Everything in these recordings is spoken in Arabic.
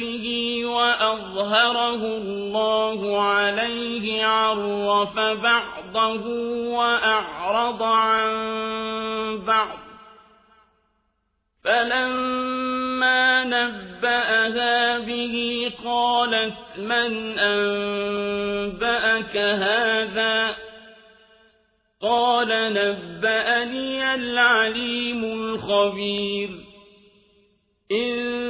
به وأظهره الله عليه عرف بعضه وأعرض عن بعض. فلما نبأها به قالت من أنبأك هذا؟ قال نبأني العليم الخبير. إن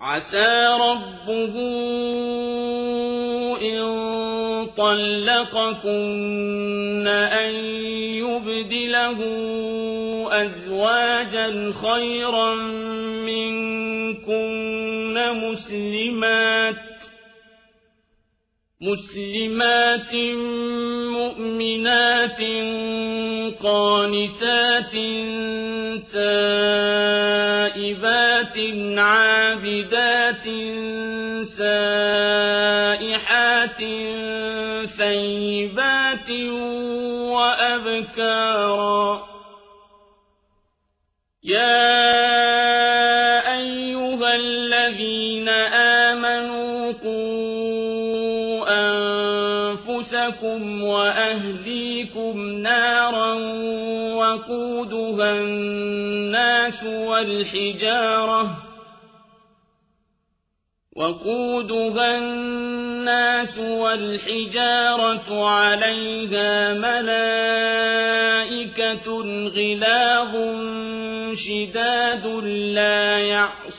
عسى ربه إن طلقكن أن يبدله أزواجا خيرا منكن مسلمات مسلمات مؤمنات قانتات تائبات عابدات سائحات ثيبات وأبكارا. يا أنفسكم وأهليكم نارا وقودها الناس والحجارة وقودها الناس والحجارة عليها ملائكة غلاظ شداد لا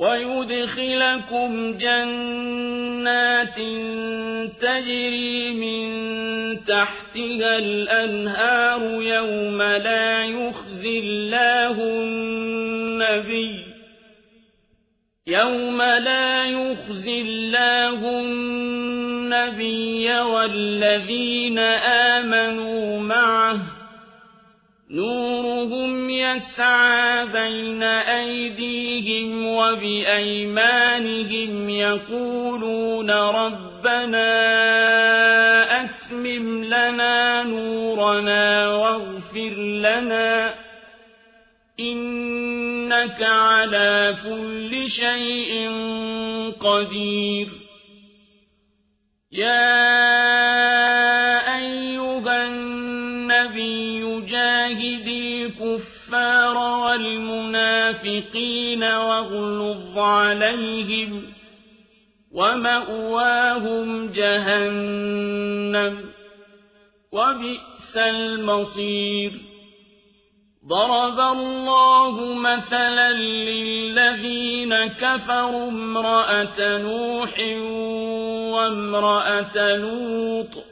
ويدخلكم جنات تجري من تحتها الأنهار يوم لا يخزي الله النبي يوم لا يخزي الله النبي والذين آمنوا معه نورهم يسعى بين أيديهم وبأيمانهم يقولون ربنا أتمم لنا نورنا واغفر لنا إنك على كل شيء قدير يا والمنافقين واغلظ عليهم ومأواهم جهنم وبئس المصير ضرب الله مثلا للذين كفروا امرأة نوح وامرأة لوط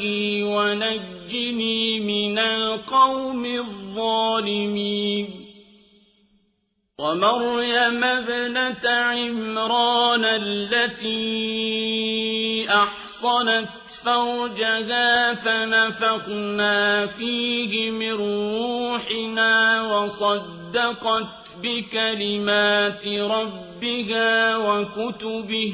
ونجني من القوم الظالمين ومريم ابنة عمران التي أحصنت فرجها فنفخنا فيه من روحنا وصدقت بكلمات ربها وكتبه